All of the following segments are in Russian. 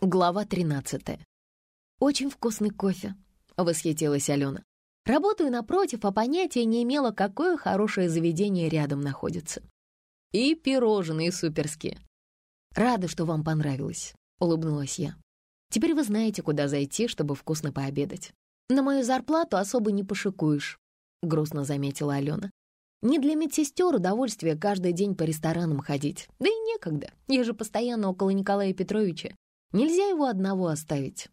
Глава 13. «Очень вкусный кофе», — восхитилась Алена. «Работаю напротив, а понятия не имела, какое хорошее заведение рядом находится. И пирожные суперские. Рада, что вам понравилось», — улыбнулась я. «Теперь вы знаете, куда зайти, чтобы вкусно пообедать. На мою зарплату особо не пошикуешь», — грустно заметила Алена. «Не для медсестер удовольствие каждый день по ресторанам ходить. Да и некогда. Я же постоянно около Николая Петровича. Нельзя его одного оставить.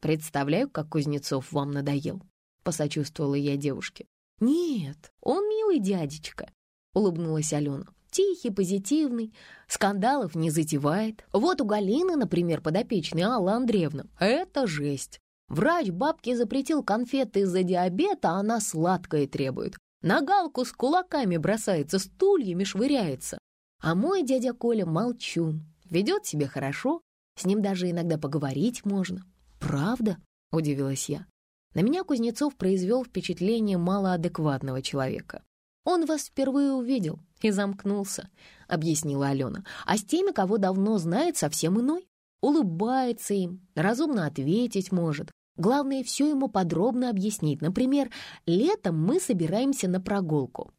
Представляю, как Кузнецов вам надоел, посочувствовала я девушке. Нет, он милый дядечка, улыбнулась Алена. Тихий, позитивный, скандалов не затевает. Вот у Галины, например, подопечной Алла Андреевна. Это жесть. Врач бабке запретил конфеты из-за диабета, а она сладкое требует. На галку с кулаками бросается, стульями швыряется. А мой дядя Коля молчун, ведет себя хорошо, с ним даже иногда поговорить можно. Правда? Удивилась я. На меня Кузнецов произвел впечатление малоадекватного человека. Он вас впервые увидел и замкнулся, объяснила Алена. А с теми, кого давно знает, совсем иной. Улыбается им, разумно ответить может. Главное, все ему подробно объяснить. Например, летом мы собираемся на прогулку.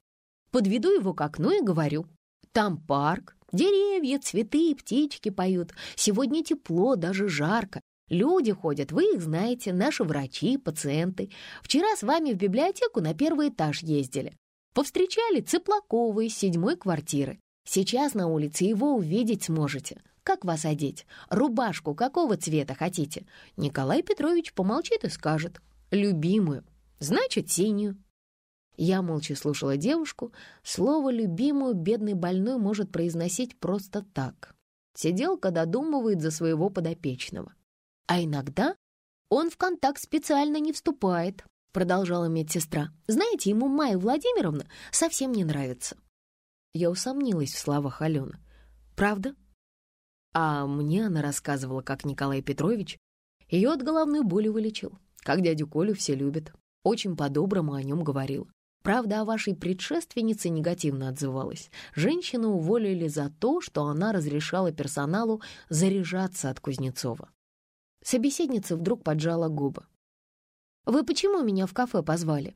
Подведу его к окну и говорю, там парк, Деревья, цветы, птички поют. Сегодня тепло, даже жарко. Люди ходят, вы их знаете, наши врачи, пациенты. Вчера с вами в библиотеку на первый этаж ездили. Повстречали Цыплакова из седьмой квартиры. Сейчас на улице его увидеть сможете. Как вас одеть? Рубашку какого цвета хотите? Николай Петрович помолчит и скажет. Любимую. Значит, синюю. Я молча слушала девушку. Слово «любимую» бедный больной может произносить просто так. Сиделка додумывает за своего подопечного. А иногда он в контакт специально не вступает, продолжала медсестра. Знаете, ему Майя Владимировна совсем не нравится. Я усомнилась в словах Алены. Правда? А мне она рассказывала, как Николай Петрович ее от головной боли вылечил, как дядю Колю все любят. Очень по-доброму о нем говорила. Правда, о вашей предшественнице негативно отзывалась. Женщину уволили за то, что она разрешала персоналу заряжаться от Кузнецова. Собеседница вдруг поджала губы. «Вы почему меня в кафе позвали?»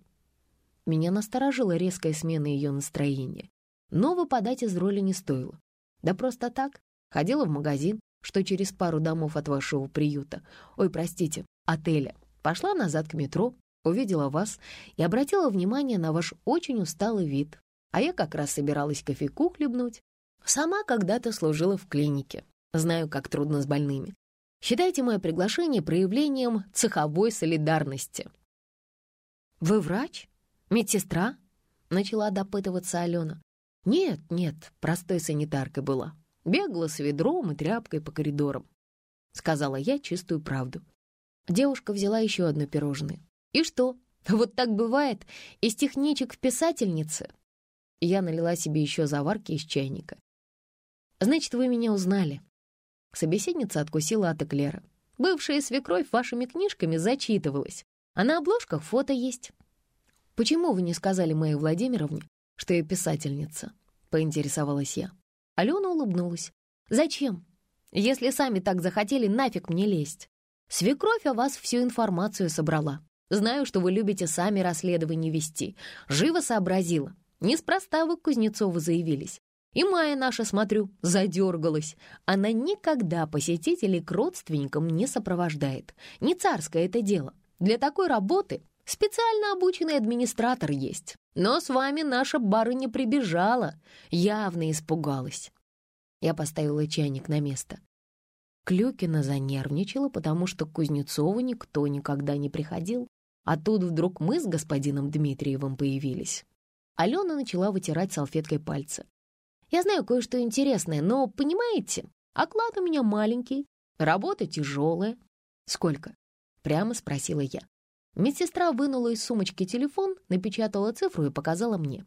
Меня насторожила резкая смена ее настроения. Но выпадать из роли не стоило. Да просто так. Ходила в магазин, что через пару домов от вашего приюта. Ой, простите, отеля. Пошла назад к метро, увидела вас и обратила внимание на ваш очень усталый вид. А я как раз собиралась кофейку хлебнуть. Сама когда-то служила в клинике. Знаю, как трудно с больными. Считайте мое приглашение проявлением цеховой солидарности. «Вы врач? Медсестра?» — начала допытываться Алена. «Нет, нет, простой санитаркой была. Бегала с ведром и тряпкой по коридорам», — сказала я чистую правду. Девушка взяла еще одно пирожное. И что? Вот так бывает из техничек в писательнице. Я налила себе еще заварки из чайника. Значит, вы меня узнали. Собеседница откусила от эклера. Бывшая свекровь вашими книжками зачитывалась, а на обложках фото есть. Почему вы не сказали моей Владимировне, что я писательница? Поинтересовалась я. Алена улыбнулась. Зачем? Если сами так захотели, нафиг мне лезть. Свекровь о вас всю информацию собрала. Знаю, что вы любите сами расследование вести. Живо сообразила. Неспроста вы к Кузнецову заявились. И Майя наша, смотрю, задергалась. Она никогда посетителей к родственникам не сопровождает. Не царское это дело. Для такой работы специально обученный администратор есть. Но с вами наша барыня прибежала. Явно испугалась. Я поставила чайник на место. Клюкина занервничала, потому что к Кузнецову никто никогда не приходил. А тут вдруг мы с господином Дмитриевым появились. Алена начала вытирать салфеткой пальцы. «Я знаю кое-что интересное, но, понимаете, оклад у меня маленький, работа тяжелая». «Сколько?» — прямо спросила я. Медсестра вынула из сумочки телефон, напечатала цифру и показала мне.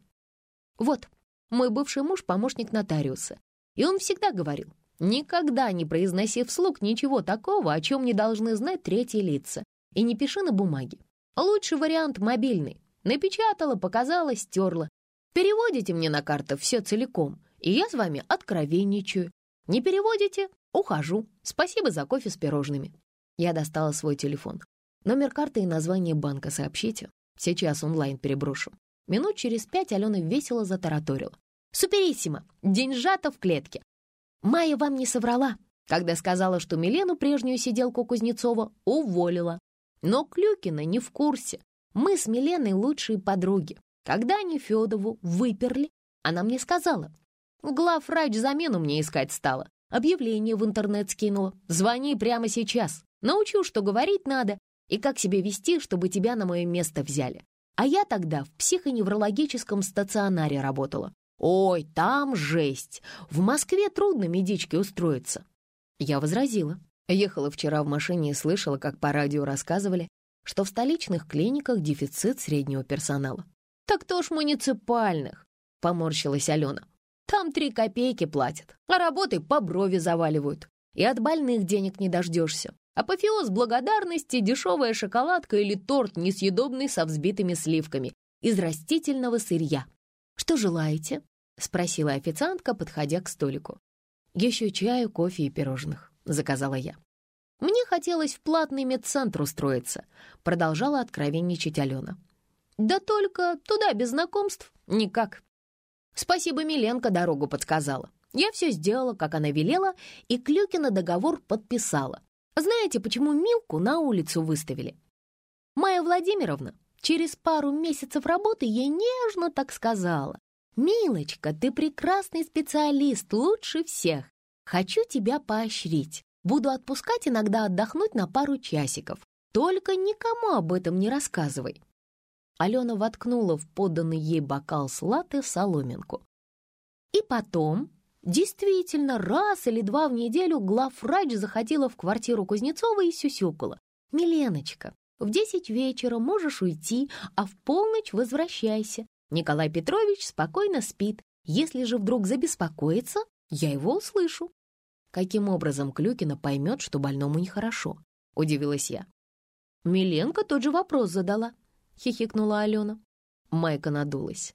«Вот, мой бывший муж — помощник нотариуса, и он всегда говорил, никогда не произноси вслух ничего такого, о чем не должны знать третьи лица, и не пиши на бумаге. Лучший вариант — мобильный. Напечатала, показала, стерла. Переводите мне на карту все целиком, и я с вами откровенничаю. Не переводите — ухожу. Спасибо за кофе с пирожными». Я достала свой телефон. Номер карты и название банка сообщите. Сейчас онлайн переброшу. Минут через пять Алена весело затараторила. «Супериссимо! Деньжата в клетке!» Майя вам не соврала, когда сказала, что Милену, прежнюю сиделку Кузнецова, уволила. Но Клюкина не в курсе. Мы с Миленой лучшие подруги. Когда они Федову выперли, она мне сказала. Главврач замену мне искать стала. Объявление в интернет скинула. Звони прямо сейчас. Научу, что говорить надо и как себя вести, чтобы тебя на мое место взяли. А я тогда в психоневрологическом стационаре работала. Ой, там жесть. В Москве трудно медичке устроиться. Я возразила. Ехала вчера в машине и слышала, как по радио рассказывали, что в столичных клиниках дефицит среднего персонала. «Так то ж муниципальных!» — поморщилась Алена. «Там три копейки платят, а работы по брови заваливают. И от больных денег не дождешься. Апофеоз благодарности — дешевая шоколадка или торт несъедобный со взбитыми сливками из растительного сырья. «Что желаете?» — спросила официантка, подходя к столику. «Еще чаю, кофе и пирожных», — заказала я. «Мне хотелось в платный медцентр устроиться», — продолжала откровенничать Алена. «Да только туда без знакомств никак. Спасибо, Миленко дорогу подсказала. Я все сделала, как она велела, и Клюкина договор подписала. Знаете, почему Милку на улицу выставили? Майя Владимировна через пару месяцев работы ей нежно так сказала. «Милочка, ты прекрасный специалист, лучше всех. Хочу тебя поощрить. Буду отпускать иногда отдохнуть на пару часиков. Только никому об этом не рассказывай». Алена воткнула в подданный ей бокал с латте соломинку. И потом Действительно, раз или два в неделю главврач заходила в квартиру Кузнецова и сюсюкала. «Миленочка, в десять вечера можешь уйти, а в полночь возвращайся. Николай Петрович спокойно спит. Если же вдруг забеспокоится, я его услышу». Каким образом Клюкина поймет, что больному нехорошо? Удивилась я. Миленко тот же вопрос задала, хихикнула Алена. Майка надулась.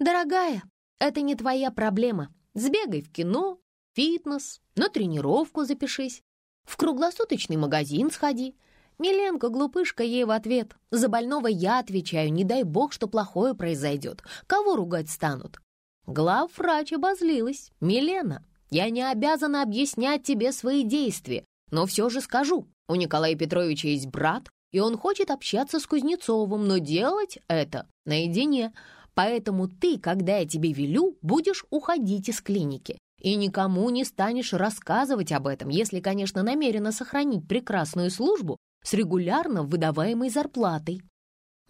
«Дорогая, это не твоя проблема. Сбегай в кино, фитнес, на тренировку запишись. В круглосуточный магазин сходи. Миленко, глупышка, ей в ответ. За больного я отвечаю, не дай бог, что плохое произойдет. Кого ругать станут? Главврач обозлилась. Милена, я не обязана объяснять тебе свои действия, но все же скажу. У Николая Петровича есть брат, и он хочет общаться с Кузнецовым, но делать это наедине. Поэтому ты, когда я тебе велю, будешь уходить из клиники. И никому не станешь рассказывать об этом, если, конечно, намерена сохранить прекрасную службу с регулярно выдаваемой зарплатой.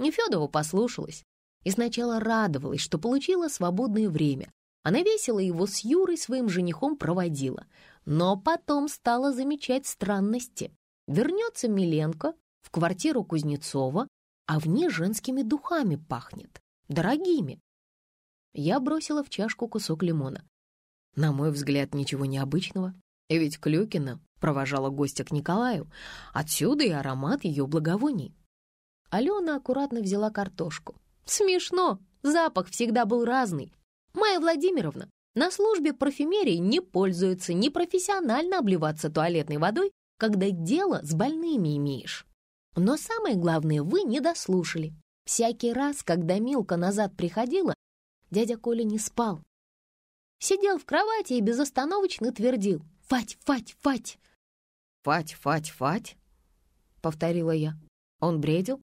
Нефедова послушалась и сначала радовалась, что получила свободное время. Она весело его с Юрой, своим женихом, проводила. Но потом стала замечать странности. Вернется Миленко в квартиру Кузнецова, а в ней женскими духами пахнет дорогими. Я бросила в чашку кусок лимона. На мой взгляд, ничего необычного. Ведь Клюкина провожала гостя к Николаю. Отсюда и аромат ее благовоний. Алена аккуратно взяла картошку. Смешно, запах всегда был разный. Майя Владимировна на службе парфюмерии не пользуется непрофессионально обливаться туалетной водой, когда дело с больными имеешь. Но самое главное, вы не дослушали. Всякий раз, когда Милка назад приходила, дядя Коля не спал. Сидел в кровати и безостановочно твердил «Фать, Фать, Фать!» «Фать, Фать, Фать?» — повторила я. Он бредил?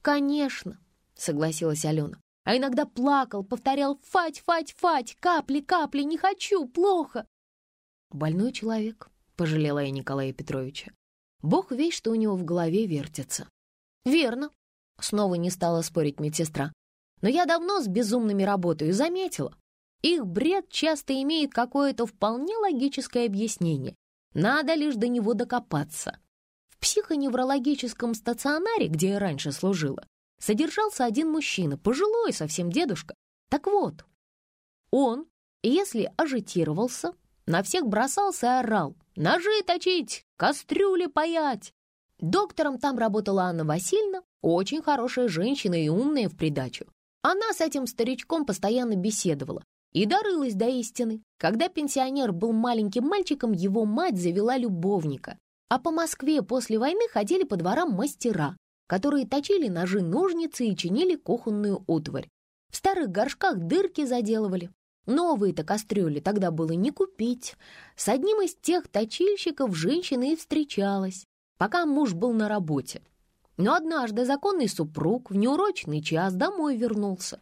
«Конечно!» — согласилась Алена. А иногда плакал, повторял «Фать, Фать, Фать! Капли, капли! Не хочу! Плохо!» «Больной человек», — пожалела я Николая Петровича. «Бог весь, что у него в голове вертится». «Верно», Снова не стала спорить медсестра. Но я давно с безумными работаю и заметила. Их бред часто имеет какое-то вполне логическое объяснение. Надо лишь до него докопаться. В психоневрологическом стационаре, где я раньше служила, содержался один мужчина, пожилой совсем дедушка. Так вот, он, если ажитировался, на всех бросался и орал «Ножи точить! Кастрюли паять!» Доктором там работала Анна Васильевна, очень хорошая женщина и умная в придачу. Она с этим старичком постоянно беседовала и дорылась до истины. Когда пенсионер был маленьким мальчиком, его мать завела любовника. А по Москве после войны ходили по дворам мастера, которые точили ножи-ножницы и чинили кухонную утварь. В старых горшках дырки заделывали. Новые-то кастрюли тогда было не купить. С одним из тех точильщиков женщина и встречалась, пока муж был на работе. Но однажды законный супруг в неурочный час домой вернулся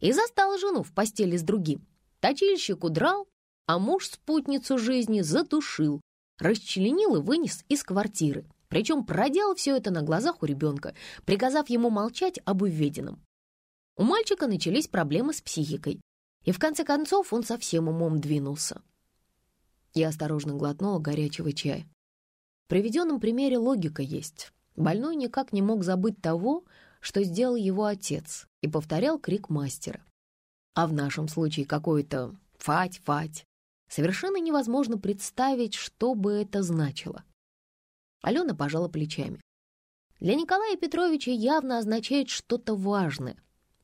и застал жену в постели с другим. Точильщик удрал, а муж спутницу жизни задушил, расчленил и вынес из квартиры. Причем проделал все это на глазах у ребенка, приказав ему молчать об увиденном. У мальчика начались проблемы с психикой, и в конце концов он совсем умом двинулся. Я осторожно глотнула горячего чая. Приведенном примере логика есть. Больной никак не мог забыть того, что сделал его отец, и повторял крик мастера. А в нашем случае какой-то «фать, фать». Совершенно невозможно представить, что бы это значило. Алена пожала плечами. Для Николая Петровича явно означает что-то важное.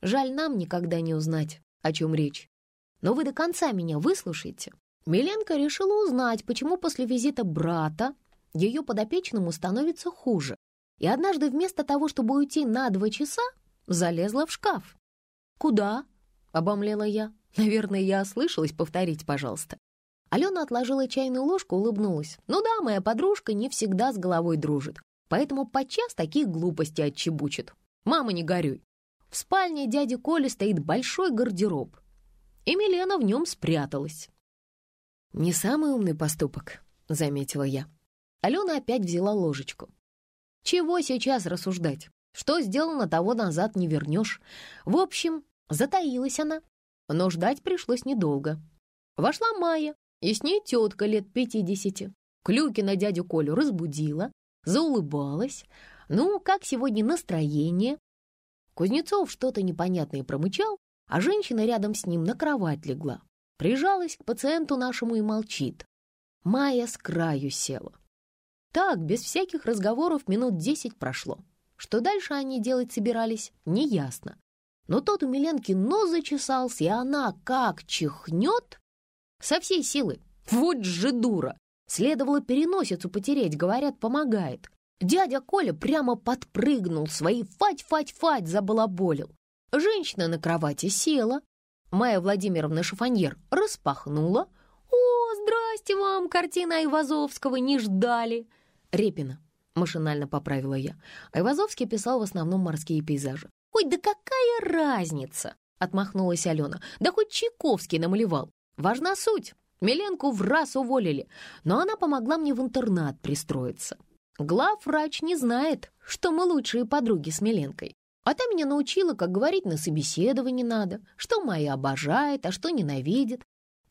Жаль нам никогда не узнать, о чем речь. Но вы до конца меня выслушайте. Миленко решила узнать, почему после визита брата ее подопечному становится хуже и однажды вместо того, чтобы уйти на два часа, залезла в шкаф. «Куда?» — обомлела я. «Наверное, я ослышалась, повторить, пожалуйста». Алена отложила чайную ложку, улыбнулась. «Ну да, моя подружка не всегда с головой дружит, поэтому подчас такие глупости отчебучит. Мама, не горюй. В спальне дяди Коли стоит большой гардероб, и Милена в нем спряталась». «Не самый умный поступок», — заметила я. Алена опять взяла ложечку. Чего сейчас рассуждать? Что сделано, того назад не вернешь. В общем, затаилась она. Но ждать пришлось недолго. Вошла Майя, и с ней тетка лет пятидесяти. Клюкина дядю Колю разбудила, заулыбалась. «Ну, как сегодня настроение?» Кузнецов что-то непонятное промычал, а женщина рядом с ним на кровать легла. Прижалась к пациенту нашему и молчит. Майя с краю села. Так, без всяких разговоров, минут десять прошло. Что дальше они делать собирались, неясно. Но тот у Миленки нос зачесался, и она как чихнет со всей силы. Вот же дура! Следовало переносицу потереть, говорят, помогает. Дядя Коля прямо подпрыгнул, свои фать-фать-фать забалаболил. Женщина на кровати села. Майя Владимировна шифоньер распахнула. «О, здрасте вам, картина Айвазовского, не ждали!» Репина, машинально поправила я. Айвазовский писал в основном морские пейзажи. «Ой, да какая разница!» — отмахнулась Алена. «Да хоть Чайковский намалевал. Важна суть. Миленку в раз уволили, но она помогла мне в интернат пристроиться. Главврач не знает, что мы лучшие подруги с Миленкой. А та меня научила, как говорить на собеседовании надо, что моя обожает, а что ненавидит.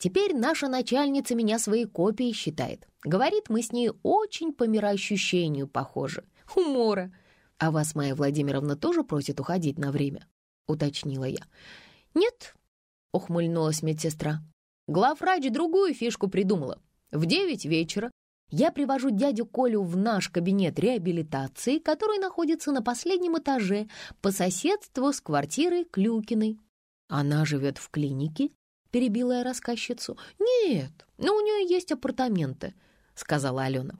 Теперь наша начальница меня своей копией считает. Говорит, мы с ней очень по мироощущению похожи. Умора. А вас Майя Владимировна тоже просит уходить на время? Уточнила я. Нет, ухмыльнулась медсестра. Главврач другую фишку придумала. В девять вечера я привожу дядю Колю в наш кабинет реабилитации, который находится на последнем этаже по соседству с квартирой Клюкиной. Она живет в клинике перебила я рассказчицу. «Нет, но у нее есть апартаменты», — сказала Алена.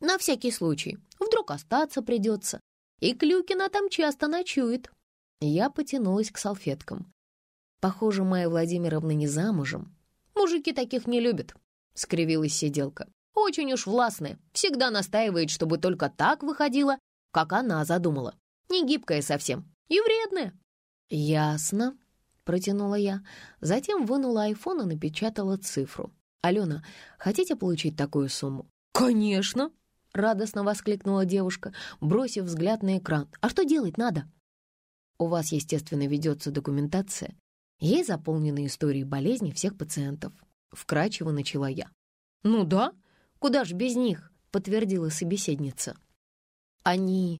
«На всякий случай, вдруг остаться придется. И Клюкина там часто ночует». Я потянулась к салфеткам. «Похоже, Майя Владимировна не замужем. Мужики таких не любят», — скривилась сиделка. «Очень уж властная, всегда настаивает, чтобы только так выходило, как она задумала. Не гибкая совсем и вредная». «Ясно», протянула я. Затем вынула айфон и напечатала цифру. «Алена, хотите получить такую сумму?» «Конечно!» — радостно воскликнула девушка, бросив взгляд на экран. «А что делать надо?» «У вас, естественно, ведется документация. Ей заполнены истории болезней всех пациентов». Вкратчиво начала я. «Ну да, куда ж без них?» — подтвердила собеседница. «Они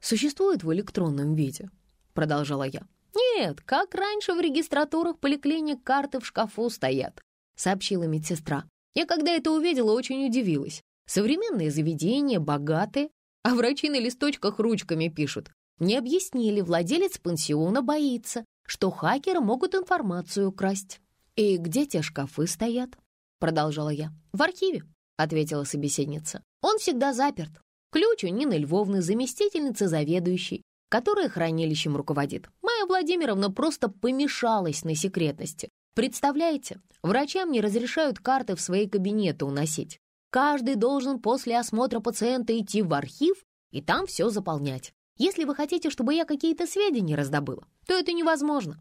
существуют в электронном виде?» — продолжала я. «Нет, как раньше в регистратурах поликлиник карты в шкафу стоят», — сообщила медсестра. Я когда это увидела, очень удивилась. Современные заведения, богатые, а врачи на листочках ручками пишут. Не объяснили, владелец пансиона боится, что хакеры могут информацию украсть. «И где те шкафы стоят?» — продолжала я. «В архиве», — ответила собеседница. «Он всегда заперт. Ключ у Нины Львовны, заместительницы заведующей, которая хранилищем руководит. Майя Владимировна просто помешалась на секретности. Представляете, врачам не разрешают карты в свои кабинеты уносить. Каждый должен после осмотра пациента идти в архив и там все заполнять. Если вы хотите, чтобы я какие-то сведения раздобыла, то это невозможно».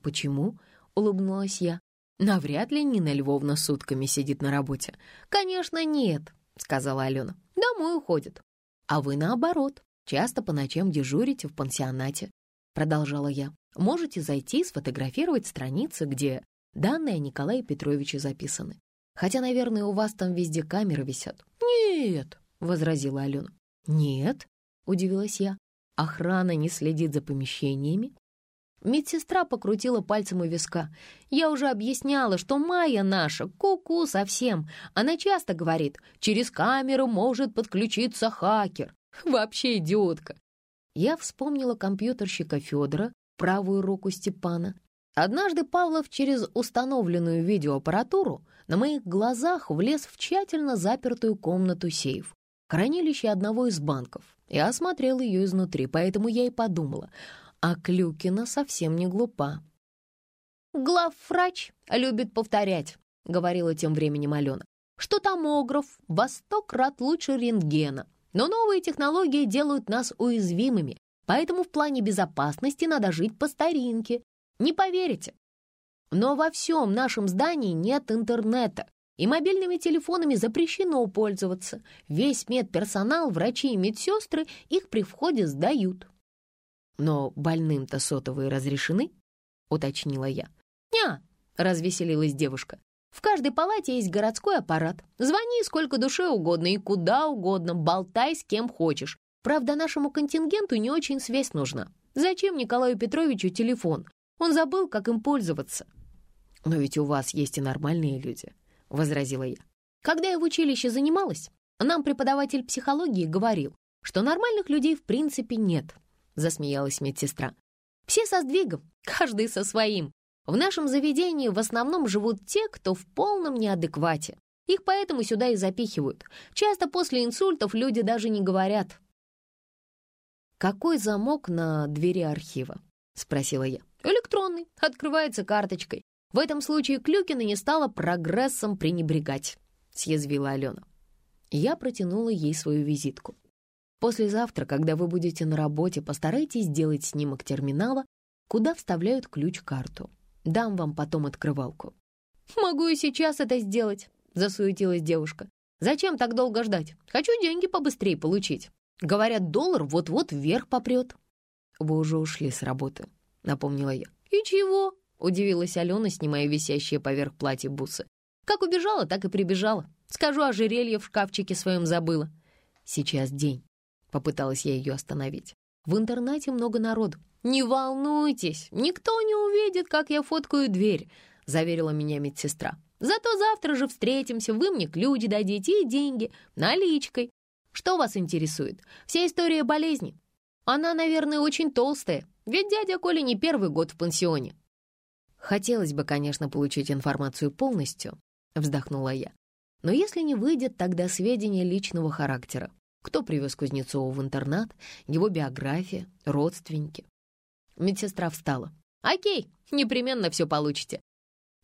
«Почему?» — улыбнулась я. «Навряд ли Нина Львовна сутками сидит на работе». «Конечно, нет», — сказала Алена. «Домой уходит». «А вы наоборот, часто по ночам дежурите в пансионате», — продолжала я. «Можете зайти и сфотографировать страницы, где данные о Николае Петровиче записаны. Хотя, наверное, у вас там везде камеры висят». «Нет», — возразила Алена. «Нет», — удивилась я. «Охрана не следит за помещениями?» Медсестра покрутила пальцем у виска. «Я уже объясняла, что Майя наша, ку-ку совсем. Она часто говорит, через камеру может подключиться хакер. Вообще идиотка». Я вспомнила компьютерщика Федора, правую руку Степана. Однажды Павлов через установленную видеоаппаратуру на моих глазах влез в тщательно запертую комнату сейф, хранилище одного из банков. Я осмотрел ее изнутри, поэтому я и подумала — а Клюкина совсем не глупа. «Главврач любит повторять», — говорила тем временем Алена, «что томограф во сто крат лучше рентгена, но новые технологии делают нас уязвимыми, поэтому в плане безопасности надо жить по старинке. Не поверите, но во всем нашем здании нет интернета, и мобильными телефонами запрещено пользоваться. Весь медперсонал, врачи и медсестры их при входе сдают. «Но больным-то сотовые разрешены?» — уточнила я. «Ня!» — развеселилась девушка. «В каждой палате есть городской аппарат. Звони сколько душе угодно и куда угодно, болтай с кем хочешь. Правда, нашему контингенту не очень связь нужна. Зачем Николаю Петровичу телефон? Он забыл, как им пользоваться». «Но ведь у вас есть и нормальные люди», — возразила я. «Когда я в училище занималась, нам преподаватель психологии говорил, что нормальных людей в принципе нет, засмеялась медсестра. «Все со сдвигом, каждый со своим. В нашем заведении в основном живут те, кто в полном неадеквате. Их поэтому сюда и запихивают. Часто после инсультов люди даже не говорят». «Какой замок на двери архива?» — спросила я. «Электронный, открывается карточкой. В этом случае Клюкина не стала прогрессом пренебрегать», — съязвила Алена. Я протянула ей свою визитку. Послезавтра, когда вы будете на работе, постарайтесь сделать снимок терминала, куда вставляют ключ-карту. Дам вам потом открывалку». «Могу и сейчас это сделать», — засуетилась девушка. «Зачем так долго ждать? Хочу деньги побыстрее получить. Говорят, доллар вот-вот вверх попрет». «Вы уже ушли с работы», — напомнила я. «И чего?» — удивилась Алена, снимая висящие поверх платья бусы. «Как убежала, так и прибежала. Скажу, ожерелье в шкафчике своем забыла. Сейчас день. Попыталась я ее остановить. В интернете много народу. «Не волнуйтесь, никто не увидит, как я фоткаю дверь», — заверила меня медсестра. «Зато завтра же встретимся, вы мне ключ дадите и деньги, наличкой. Что вас интересует? Вся история болезни. Она, наверное, очень толстая, ведь дядя Коля не первый год в пансионе». «Хотелось бы, конечно, получить информацию полностью», — вздохнула я. «Но если не выйдет, тогда сведения личного характера. Кто привез Кузнецова в интернат, его биография, родственники. Медсестра встала. «Окей, непременно все получите.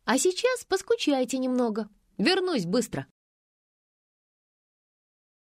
А сейчас поскучайте немного. Вернусь быстро».